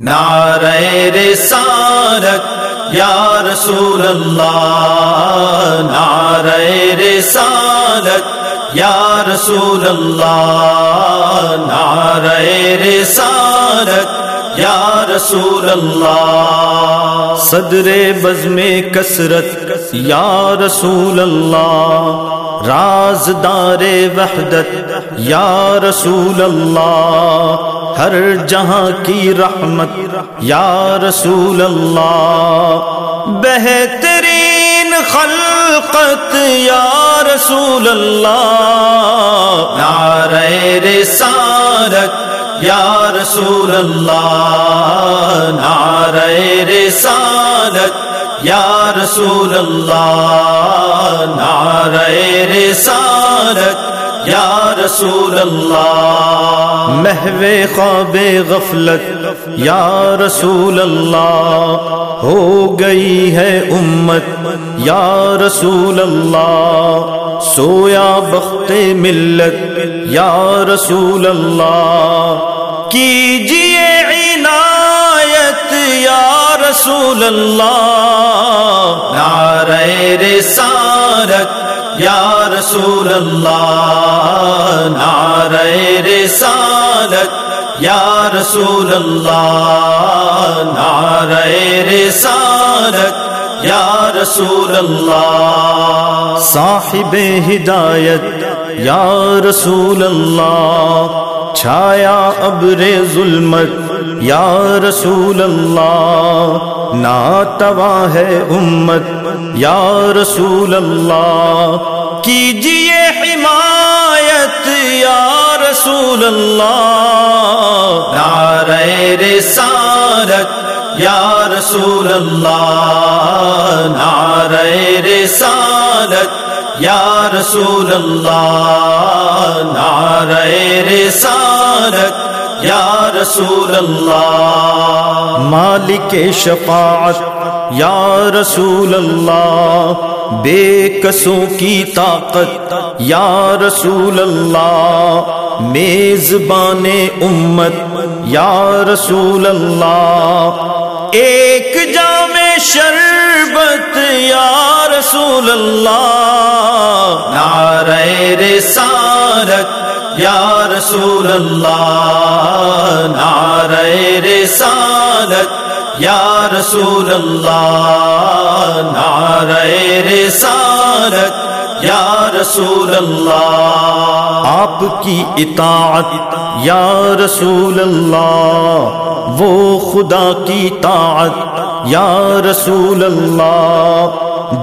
نعرہ رسالت، یا رسول اللہ، نعرہ رسالت، یا رسول اللہ، نعرہ رسالت، یا رسول اللہ۔ صدر بزم کسرت یا رسول اللہ۔ رازدار وحدت، یا رسول اللہ۔ ہر جہاں کی رحمت، یا رسول اللہ، بہترین خلقت، یا رسول اللہ، نعرہ رسالت، یا رسول اللہ، نعرہ رسالت، یا رسول اللہ، نعرہ رسالت۔ رسول اللہ۔ محو خواب غفلت یا رسول اللہ ہو گئی ہے امت یا رسول اللہ۔ سویا بخت ملت یا رسول اللہ۔ کیجیے عنایت یا رسول اللہ۔ نعرہ رسالت۔ یا رسول اللہ، نعرہ رسالت۔ یا رسول اللہ، نعرہ رسالت۔ یا رسول اللہ۔ صاحب ہدایت، یا رسول اللہ، چھایا ابر ظلمت۔ یا رسول اللہ ناتوا ہے امت، یا رسول اللہ کیجیے حمایت یا رسول اللہ نعرہ رسالت یا رسول اللہ نعرہ رسالت یا رسول اللہ نعرہ رسالت یا رسول اللہ مالک شفاعت، یا رسول اللہ بے کسوں کی طاقت، یا رسول اللہ میزبان امت، یا رسول اللہ ایک جام شربت، یا رسول اللہ نعرہ رسالت، یا رسول اللہ، نعرہ رسالت۔ یا رسول اللہ، نعرہ رسالت۔ یا رسول اللہ۔ آپ کی اطاعت، یا رسول اللہ۔ وہ خدا کی طاعت یا رسول اللہ،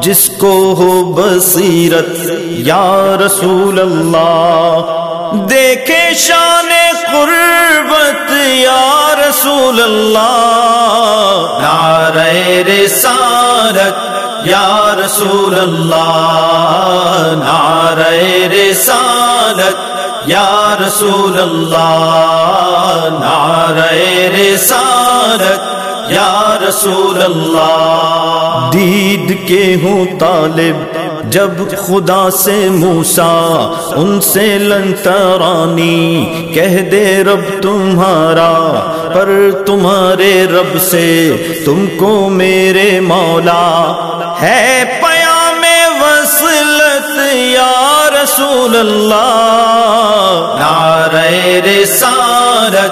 جس کو ہو بصیرت۔ یا رسول اللہ دیکھے شان قربت یا رسول اللہ، نعرہ رسالت یا رسول اللہ، نعرہ رسالت یا رسول اللہ، نعرہ رسالت یا رسول اللہ۔ دید کے ہوں طالب جب خدا سے موسا ان سے لنترانی، کہہ دے رب تمہارا، پر تمہارے رب سے تم کو میرے مولا۔ ہے پیام وصلت یا رسول اللہ۔ نعرہ رسالت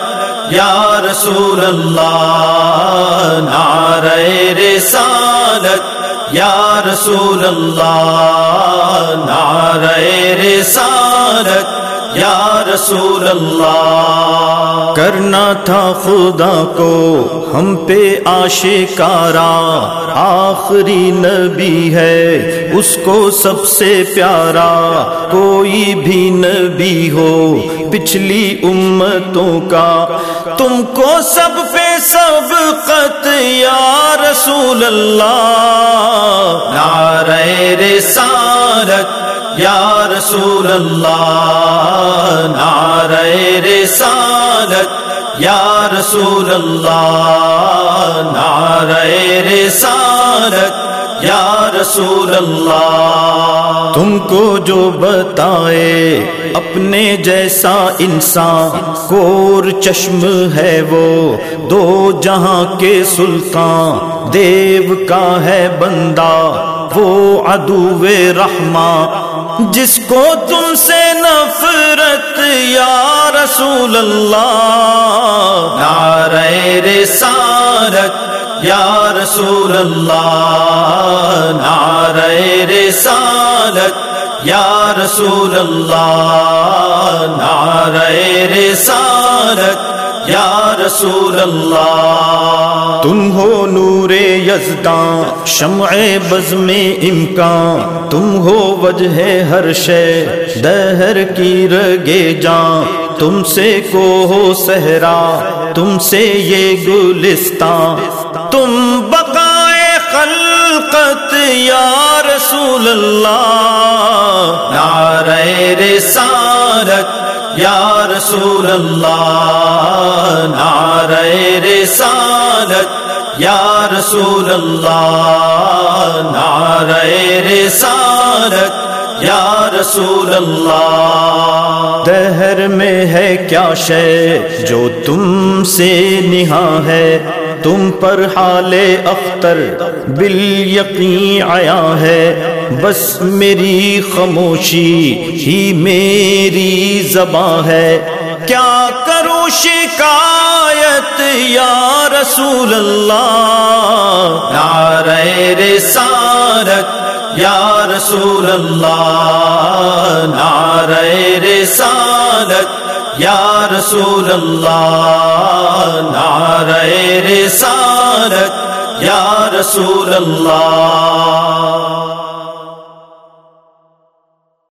یا رسول اللہ۔ نعرہ رسالت یا رسول اللہ، نعرہ رسالت، یا رسول اللہ۔ کرنا تھا خدا کو ہم پہ آشکارا آخری نبی ہے اس کو سب سے پیارا۔ کوئی بھی نبی ہو پچھلی امتوں کا، تم کو سب پہ سب قط یا رسول اللہ نعرہ رسالت یا رسول اللہ نعرہ رسالت یا رسول اللہ نعرہ رسالت۔ یا رسول اللہ۔ تم کو جو بتائے اپنے جیسا انسان، کور چشم ہے وہ۔ دو جہاں کے سلطان، دیو کا ہے بندہ۔ وہ ادو رحما جس کو تم سے نفرت، یا رسول اللہ۔ نعرہ رسالت۔ یا رسول اللہ، نعرہ رسالت۔ یا رسول اللہ، نعرہ رسالت۔ یا رسول اللہ۔ تم ہو نور یزداں، شمع بز میں امکان تم ہو وجہ ہر شے، دہر کی رگے جان تم سے کو ہو صحرا، تم سے یہ گلستان۔ تم بقائے خلقت یا رسول اللہ۔ نعرہ رسالت یا رسول اللہ۔ نعرہ رسالت یا رسول اللہ۔ نعرہ رسالت یا رسول اللہ۔ دہر میں ہے کیا شے جو تم سے نہا ہے؟ تم پر حال اختر بال یقین آیا ہے۔ بس میری خاموشی ہی میری زباں ہے۔ کیا کروں شکایت یا رسول اللہ؟ نعرہ رسالت یا رسول اللہ نعرہ رسالت۔ یا رسول اللہ نعرہ رسالت۔ یا رسول اللہ۔